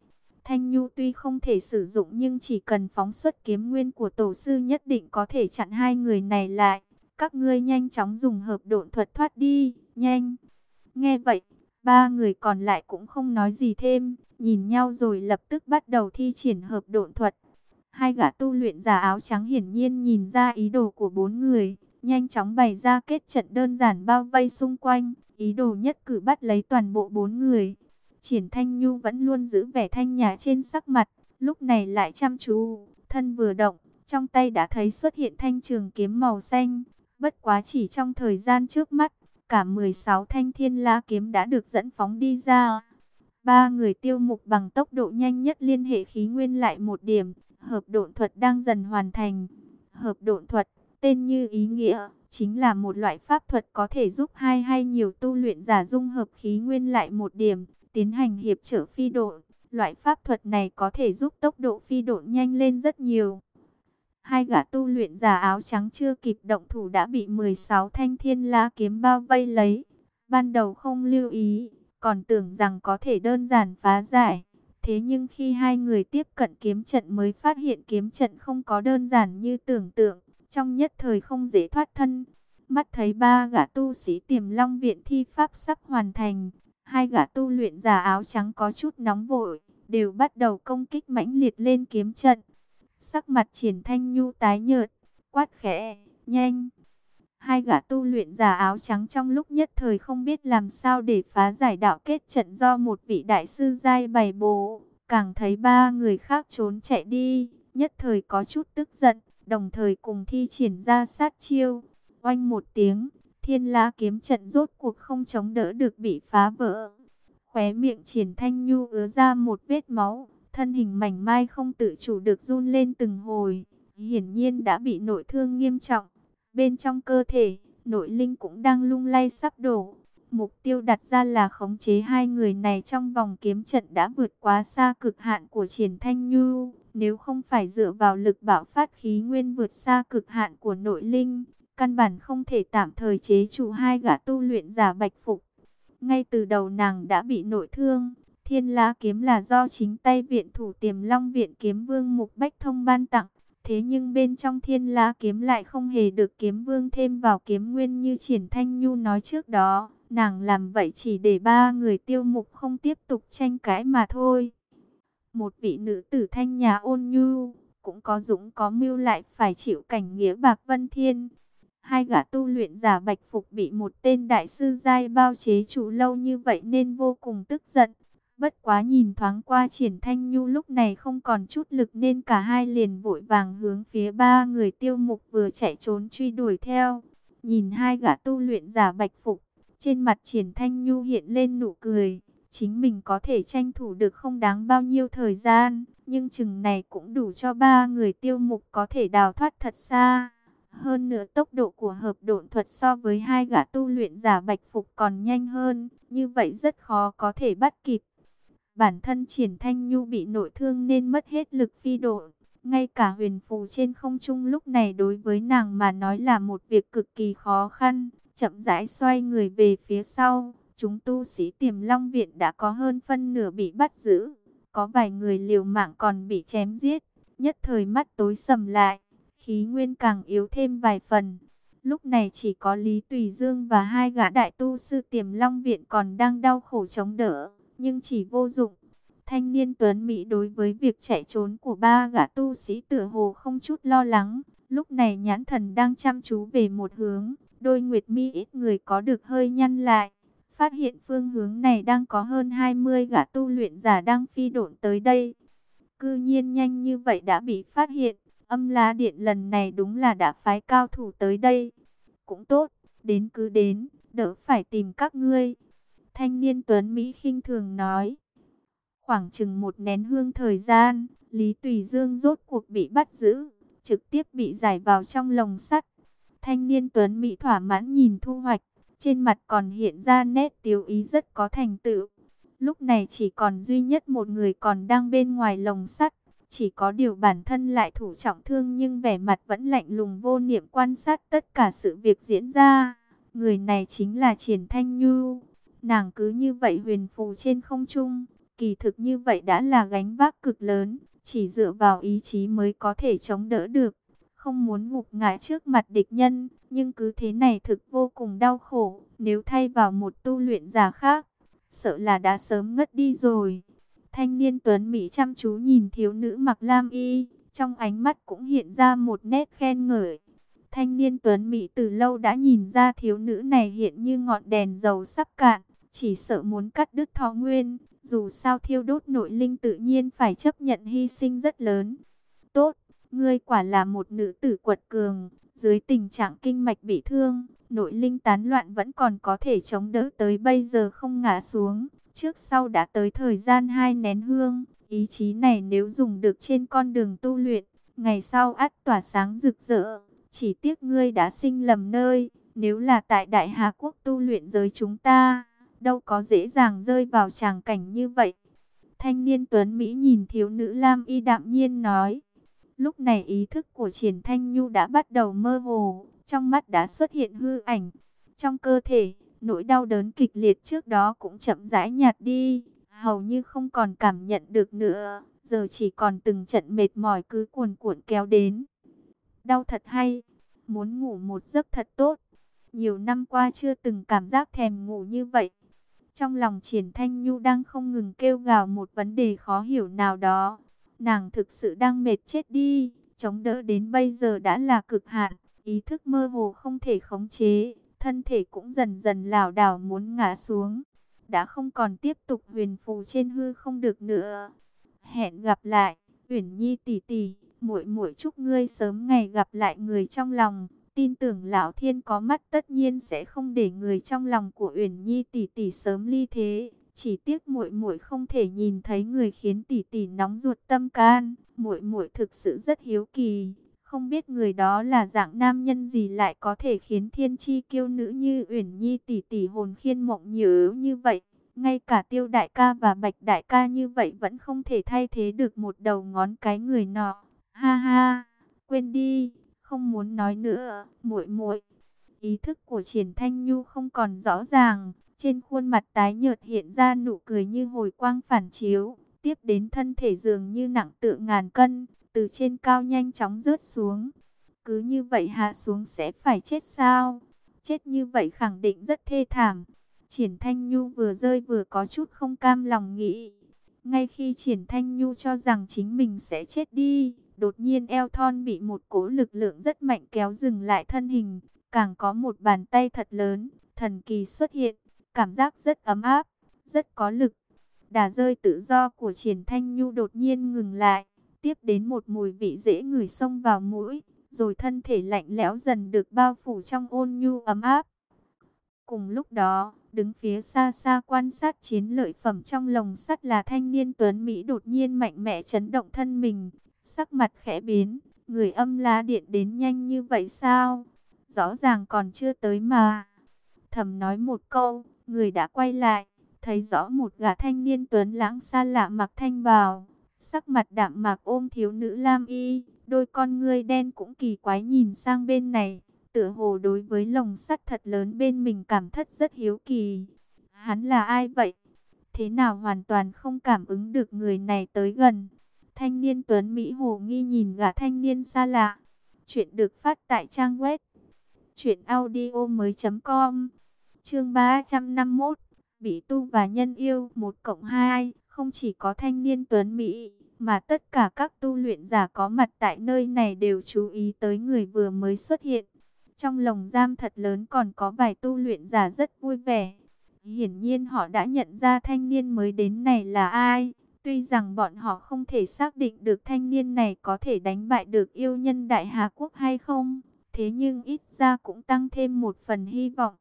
Thanh Nhu tuy không thể sử dụng nhưng chỉ cần phóng xuất kiếm nguyên của tổ sư nhất định có thể chặn hai người này lại. Các ngươi nhanh chóng dùng hợp độn thuật thoát đi, nhanh. Nghe vậy, ba người còn lại cũng không nói gì thêm, nhìn nhau rồi lập tức bắt đầu thi triển hợp độn thuật. Hai gã tu luyện giả áo trắng hiển nhiên nhìn ra ý đồ của bốn người, nhanh chóng bày ra kết trận đơn giản bao vây xung quanh, ý đồ nhất cử bắt lấy toàn bộ bốn người. Triển Thanh Nhu vẫn luôn giữ vẻ thanh nhã trên sắc mặt, lúc này lại chăm chú, thân vừa động, trong tay đã thấy xuất hiện thanh trường kiếm màu xanh, bất quá chỉ trong thời gian trước mắt, cả 16 thanh thiên la kiếm đã được dẫn phóng đi ra. Ba người tiêu mục bằng tốc độ nhanh nhất liên hệ khí nguyên lại một điểm, hợp độn thuật đang dần hoàn thành. Hợp độn thuật, tên như ý nghĩa, chính là một loại pháp thuật có thể giúp hai hay nhiều tu luyện giả dung hợp khí nguyên lại một điểm, tiến hành hiệp trở phi độn. Loại pháp thuật này có thể giúp tốc độ phi độn nhanh lên rất nhiều. Hai gã tu luyện giả áo trắng chưa kịp động thủ đã bị 16 thanh thiên la kiếm bao vây lấy. Ban đầu không lưu ý, còn tưởng rằng có thể đơn giản phá giải. Thế nhưng khi hai người tiếp cận kiếm trận mới phát hiện kiếm trận không có đơn giản như tưởng tượng, trong nhất thời không dễ thoát thân. Mắt thấy ba gã tu sĩ tiềm long viện thi pháp sắp hoàn thành, hai gã tu luyện giả áo trắng có chút nóng vội, đều bắt đầu công kích mãnh liệt lên kiếm trận. Sắc mặt triển thanh nhu tái nhợt, quát khẽ, nhanh. Hai gã tu luyện giả áo trắng trong lúc nhất thời không biết làm sao để phá giải đạo kết trận do một vị đại sư giai bày bố. Càng thấy ba người khác trốn chạy đi, nhất thời có chút tức giận, đồng thời cùng thi triển ra sát chiêu. Oanh một tiếng, thiên la kiếm trận rốt cuộc không chống đỡ được bị phá vỡ. Khóe miệng triển thanh nhu ứa ra một vết máu, thân hình mảnh mai không tự chủ được run lên từng hồi, hiển nhiên đã bị nội thương nghiêm trọng. Bên trong cơ thể, nội linh cũng đang lung lay sắp đổ. Mục tiêu đặt ra là khống chế hai người này trong vòng kiếm trận đã vượt quá xa cực hạn của triển thanh nhu. Nếu không phải dựa vào lực bảo phát khí nguyên vượt xa cực hạn của nội linh, căn bản không thể tạm thời chế trụ hai gã tu luyện giả bạch phục. Ngay từ đầu nàng đã bị nội thương, thiên lá kiếm là do chính tay viện thủ tiềm long viện kiếm vương Mục Bách Thông ban tặng. Thế nhưng bên trong thiên lá kiếm lại không hề được kiếm vương thêm vào kiếm nguyên như triển thanh nhu nói trước đó. Nàng làm vậy chỉ để ba người tiêu mục không tiếp tục tranh cãi mà thôi. Một vị nữ tử thanh nhà ôn nhu, cũng có dũng có mưu lại phải chịu cảnh nghĩa bạc vân thiên. Hai gã tu luyện giả bạch phục bị một tên đại sư giai bao chế chủ lâu như vậy nên vô cùng tức giận. Bất quá nhìn thoáng qua triển thanh nhu lúc này không còn chút lực nên cả hai liền vội vàng hướng phía ba người tiêu mục vừa chạy trốn truy đuổi theo. Nhìn hai gã tu luyện giả bạch phục, trên mặt triển thanh nhu hiện lên nụ cười. Chính mình có thể tranh thủ được không đáng bao nhiêu thời gian, nhưng chừng này cũng đủ cho ba người tiêu mục có thể đào thoát thật xa. Hơn nữa tốc độ của hợp độn thuật so với hai gã tu luyện giả bạch phục còn nhanh hơn, như vậy rất khó có thể bắt kịp. Bản thân triển thanh nhu bị nội thương nên mất hết lực phi độ. Ngay cả huyền phù trên không trung lúc này đối với nàng mà nói là một việc cực kỳ khó khăn. Chậm rãi xoay người về phía sau, chúng tu sĩ tiềm long viện đã có hơn phân nửa bị bắt giữ. Có vài người liều mạng còn bị chém giết, nhất thời mắt tối sầm lại, khí nguyên càng yếu thêm vài phần. Lúc này chỉ có Lý Tùy Dương và hai gã đại tu sư tiềm long viện còn đang đau khổ chống đỡ nhưng chỉ vô dụng. Thanh niên Tuấn Mỹ đối với việc chạy trốn của ba gã tu sĩ tựa hồ không chút lo lắng. Lúc này nhãn thần đang chăm chú về một hướng, đôi nguyệt mi ít người có được hơi nhăn lại. phát hiện phương hướng này đang có hơn 20 gã tu luyện giả đang phi độn tới đây. Cư nhiên nhanh như vậy đã bị phát hiện, âm la điện lần này đúng là đã phái cao thủ tới đây. Cũng tốt, đến cứ đến, đỡ phải tìm các ngươi. Thanh niên Tuấn Mỹ khinh thường nói. Khoảng chừng một nén hương thời gian, Lý Tùy Dương rốt cuộc bị bắt giữ, trực tiếp bị giải vào trong lồng sắt. Thanh niên Tuấn Mỹ thỏa mãn nhìn thu hoạch, trên mặt còn hiện ra nét tiêu ý rất có thành tựu. Lúc này chỉ còn duy nhất một người còn đang bên ngoài lồng sắt. Chỉ có điều bản thân lại thủ trọng thương nhưng vẻ mặt vẫn lạnh lùng vô niệm quan sát tất cả sự việc diễn ra. Người này chính là Triển Thanh Nhu. Nàng cứ như vậy huyền phù trên không trung. Kỳ thực như vậy đã là gánh vác cực lớn. Chỉ dựa vào ý chí mới có thể chống đỡ được. Không muốn ngục ngã trước mặt địch nhân. Nhưng cứ thế này thực vô cùng đau khổ. Nếu thay vào một tu luyện giả khác. Sợ là đã sớm ngất đi rồi. Thanh niên tuấn Mỹ chăm chú nhìn thiếu nữ mặc lam y. Trong ánh mắt cũng hiện ra một nét khen ngợi. Thanh niên tuấn Mỹ từ lâu đã nhìn ra thiếu nữ này hiện như ngọn đèn dầu sắp cạn. Chỉ sợ muốn cắt đứt thọ nguyên. Dù sao thiêu đốt nội linh tự nhiên phải chấp nhận hy sinh rất lớn. Tốt, ngươi quả là một nữ tử quật cường. Dưới tình trạng kinh mạch bị thương, nội linh tán loạn vẫn còn có thể chống đỡ tới bây giờ không ngã xuống. Trước sau đã tới thời gian hai nén hương, ý chí này nếu dùng được trên con đường tu luyện, ngày sau ắt tỏa sáng rực rỡ. Chỉ tiếc ngươi đã sinh lầm nơi, nếu là tại Đại Hà Quốc tu luyện giới chúng ta, đâu có dễ dàng rơi vào tràng cảnh như vậy. Thanh niên Tuấn Mỹ nhìn thiếu nữ Lam Y đạm nhiên nói. Lúc này ý thức của Triển Thanh Nhu đã bắt đầu mơ hồ, trong mắt đã xuất hiện hư ảnh. Trong cơ thể, nỗi đau đớn kịch liệt trước đó cũng chậm rãi nhạt đi, hầu như không còn cảm nhận được nữa, giờ chỉ còn từng trận mệt mỏi cứ cuồn cuộn kéo đến. Đau thật hay, muốn ngủ một giấc thật tốt. Nhiều năm qua chưa từng cảm giác thèm ngủ như vậy. Trong lòng Triển Thanh Nhu đang không ngừng kêu gào một vấn đề khó hiểu nào đó. Nàng thực sự đang mệt chết đi, chống đỡ đến bây giờ đã là cực hạn, ý thức mơ hồ không thể khống chế, thân thể cũng dần dần lảo đảo muốn ngã xuống. Đã không còn tiếp tục huyền phù trên hư không được nữa. Hẹn gặp lại, Uyển Nhi tỷ tỷ, muội muội chúc ngươi sớm ngày gặp lại người trong lòng. Tin tưởng lão thiên có mắt tất nhiên sẽ không để người trong lòng của Uyển Nhi tỷ tỷ sớm ly thế. Chỉ tiếc muội muội không thể nhìn thấy người khiến tỷ tỷ nóng ruột tâm can. Muội muội thực sự rất hiếu kỳ, không biết người đó là dạng nam nhân gì lại có thể khiến thiên chi kiêu nữ như Uyển Nhi tỷ tỷ hồn khiên mộng nhớ như vậy. Ngay cả tiêu đại ca và bạch đại ca như vậy vẫn không thể thay thế được một đầu ngón cái người nọ. Ha ha, quên đi, không muốn nói nữa, muội muội. Ý thức của Triển Thanh Nhu không còn rõ ràng, trên khuôn mặt tái nhợt hiện ra nụ cười như hồi quang phản chiếu, tiếp đến thân thể dường như nặng tự ngàn cân, từ trên cao nhanh chóng rớt xuống. Cứ như vậy hạ xuống sẽ phải chết sao? Chết như vậy khẳng định rất thê thảm. Triển Thanh Nhu vừa rơi vừa có chút không cam lòng nghĩ. Ngay khi Triển Thanh Nhu cho rằng chính mình sẽ chết đi, đột nhiên eo thon bị một cỗ lực lượng rất mạnh kéo dừng lại thân hình. Càng có một bàn tay thật lớn, thần kỳ xuất hiện, cảm giác rất ấm áp, rất có lực. Đà rơi tự do của Triển Thanh Nhu đột nhiên ngừng lại tiếp đến một mùi vị dễ ngửi xông vào mũi, rồi thân thể lạnh lẽo dần được bao phủ trong ôn nhu ấm áp. Cùng lúc đó, đứng phía xa xa quan sát chiến lợi phẩm trong lồng sắt là thanh niên tuấn Mỹ đột nhiên mạnh mẽ chấn động thân mình, sắc mặt khẽ biến, người âm lá điện đến nhanh như vậy sao? Rõ ràng còn chưa tới mà. Thầm nói một câu, người đã quay lại, thấy rõ một gã thanh niên tuấn lãng xa lạ mặc thanh bào Sắc mặt đạm mạc ôm thiếu nữ Lam Y, đôi con ngươi đen cũng kỳ quái nhìn sang bên này, tựa hồ đối với lồng sắt thật lớn bên mình cảm thất rất hiếu kỳ. Hắn là ai vậy? Thế nào hoàn toàn không cảm ứng được người này tới gần? Thanh niên Tuấn Mỹ Hồ nghi nhìn gã thanh niên xa lạ. Chuyện được phát tại trang web audio mới.com Chương 351 Bị tu và nhân yêu 1 cộng 2 không chỉ có thanh niên tuấn Mỹ, mà tất cả các tu luyện giả có mặt tại nơi này đều chú ý tới người vừa mới xuất hiện. Trong lồng giam thật lớn còn có vài tu luyện giả rất vui vẻ. Hiển nhiên họ đã nhận ra thanh niên mới đến này là ai. Tuy rằng bọn họ không thể xác định được thanh niên này có thể đánh bại được yêu nhân Đại Hà Quốc hay không, thế nhưng ít ra cũng tăng thêm một phần hy vọng.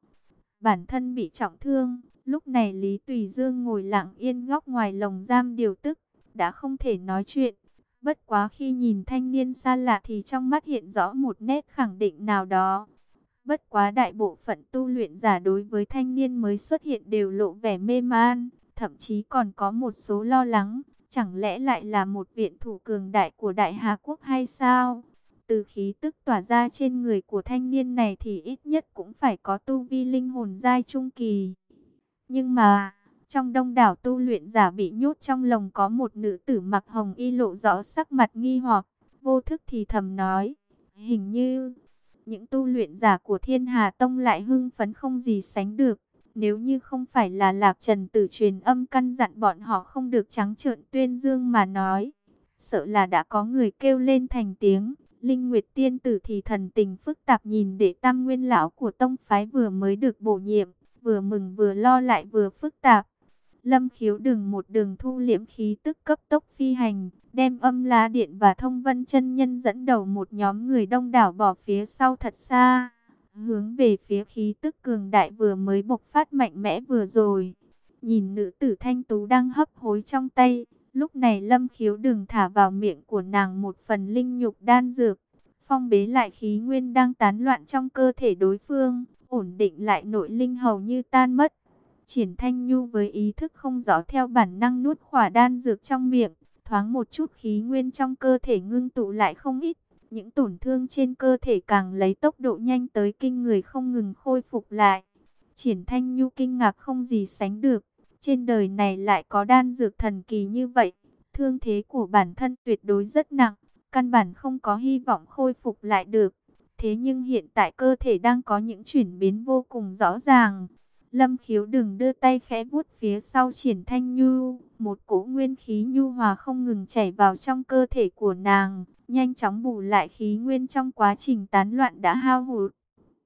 Bản thân bị trọng thương, lúc này Lý Tùy Dương ngồi lặng yên góc ngoài lồng giam điều tức, đã không thể nói chuyện. Bất quá khi nhìn thanh niên xa lạ thì trong mắt hiện rõ một nét khẳng định nào đó. Bất quá đại bộ phận tu luyện giả đối với thanh niên mới xuất hiện đều lộ vẻ mê man, thậm chí còn có một số lo lắng, chẳng lẽ lại là một viện thủ cường đại của Đại Hà Quốc hay sao? Từ khí tức tỏa ra trên người của thanh niên này thì ít nhất cũng phải có tu vi linh hồn giai trung kỳ. Nhưng mà, trong đông đảo tu luyện giả bị nhốt trong lồng có một nữ tử mặc hồng y lộ rõ sắc mặt nghi hoặc, vô thức thì thầm nói, hình như những tu luyện giả của Thiên Hà Tông lại hưng phấn không gì sánh được. Nếu như không phải là Lạc Trần tử truyền âm căn dặn bọn họ không được trắng trợn tuyên dương mà nói, sợ là đã có người kêu lên thành tiếng. Linh Nguyệt Tiên tử thì thần tình phức tạp nhìn để tam nguyên lão của tông phái vừa mới được bổ nhiệm, vừa mừng vừa lo lại vừa phức tạp. Lâm khiếu đừng một đường thu liễm khí tức cấp tốc phi hành, đem âm lá điện và thông vân chân nhân dẫn đầu một nhóm người đông đảo bỏ phía sau thật xa, hướng về phía khí tức cường đại vừa mới bộc phát mạnh mẽ vừa rồi. Nhìn nữ tử thanh tú đang hấp hối trong tay, lúc này lâm khiếu đừng thả vào miệng của nàng một phần linh nhục đan dược, phong bế lại khí nguyên đang tán loạn trong cơ thể đối phương, ổn định lại nội linh hầu như tan mất. Triển Thanh Nhu với ý thức không rõ theo bản năng nuốt khỏa đan dược trong miệng, thoáng một chút khí nguyên trong cơ thể ngưng tụ lại không ít. Những tổn thương trên cơ thể càng lấy tốc độ nhanh tới kinh người không ngừng khôi phục lại. Triển Thanh Nhu kinh ngạc không gì sánh được. Trên đời này lại có đan dược thần kỳ như vậy. Thương thế của bản thân tuyệt đối rất nặng. Căn bản không có hy vọng khôi phục lại được. Thế nhưng hiện tại cơ thể đang có những chuyển biến vô cùng rõ ràng. Lâm khiếu đừng đưa tay khẽ vuốt phía sau triển thanh nhu. Một cỗ nguyên khí nhu hòa không ngừng chảy vào trong cơ thể của nàng. Nhanh chóng bù lại khí nguyên trong quá trình tán loạn đã hao hụt.